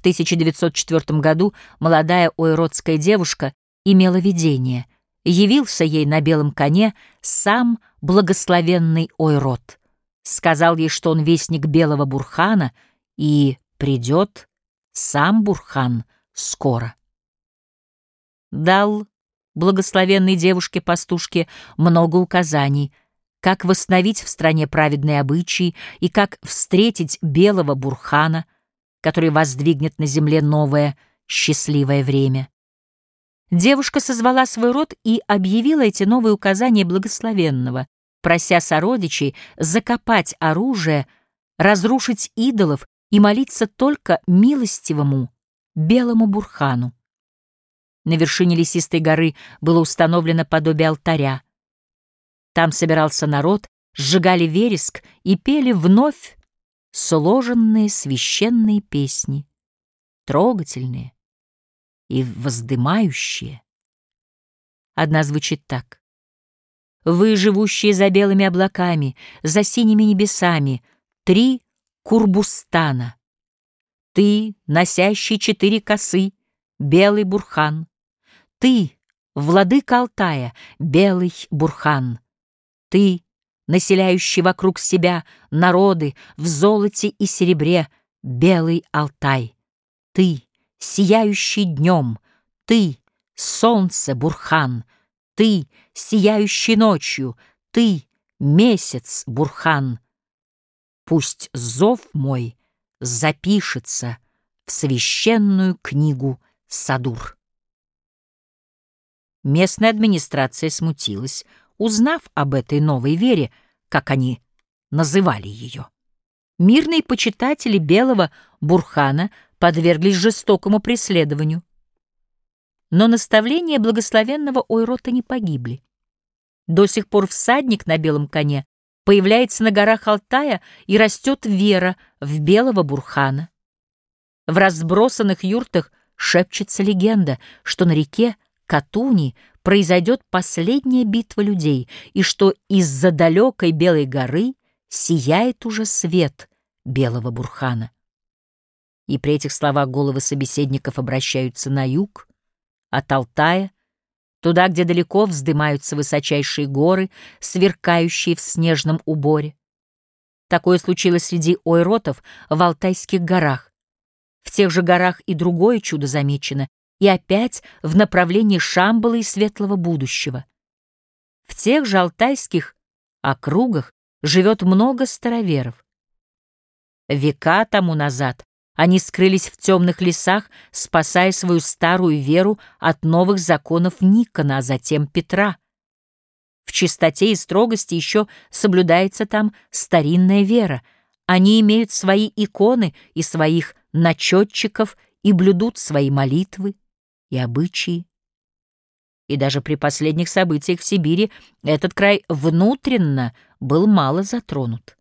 В 1904 году молодая ойротская девушка имела видение. Явился ей на белом коне сам благословенный ойрот. Сказал ей, что он вестник белого бурхана, и придет сам бурхан скоро. Дал благословенной девушке-пастушке много указаний, как восстановить в стране праведные обычаи и как встретить белого бурхана, который воздвигнет на земле новое счастливое время. Девушка созвала свой род и объявила эти новые указания благословенного, прося сородичей закопать оружие, разрушить идолов и молиться только милостивому белому бурхану. На вершине лесистой горы было установлено подобие алтаря. Там собирался народ, сжигали вереск и пели вновь сложенные священные песни, трогательные и воздымающие. Одна звучит так. «Вы, живущие за белыми облаками, за синими небесами, три Курбустана. Ты, носящий четыре косы, белый бурхан. Ты, владыка Алтая, белый бурхан. Ты, населяющий вокруг себя народы в золоте и серебре, белый Алтай. Ты, сияющий днем, ты, солнце, Бурхан, ты, сияющий ночью, ты, месяц, Бурхан. Пусть зов мой запишется в священную книгу Садур. Местная администрация смутилась, узнав об этой новой вере, как они называли ее. Мирные почитатели белого бурхана подверглись жестокому преследованию. Но наставления благословенного Ойрота не погибли. До сих пор всадник на белом коне появляется на горах Алтая и растет вера в белого бурхана. В разбросанных юртах шепчется легенда, что на реке Катуни произойдет последняя битва людей, и что из-за далекой Белой горы сияет уже свет белого бурхана. И при этих словах головы собеседников обращаются на юг, от Алтая, туда, где далеко вздымаются высочайшие горы, сверкающие в снежном уборе. Такое случилось среди ойротов в Алтайских горах. В тех же горах и другое чудо замечено, и опять в направлении Шамбала и светлого будущего. В тех же алтайских округах живет много староверов. Века тому назад они скрылись в темных лесах, спасая свою старую веру от новых законов Никона, а затем Петра. В чистоте и строгости еще соблюдается там старинная вера. Они имеют свои иконы и своих начетчиков и блюдут свои молитвы и обычаи. И даже при последних событиях в Сибири этот край внутренно был мало затронут.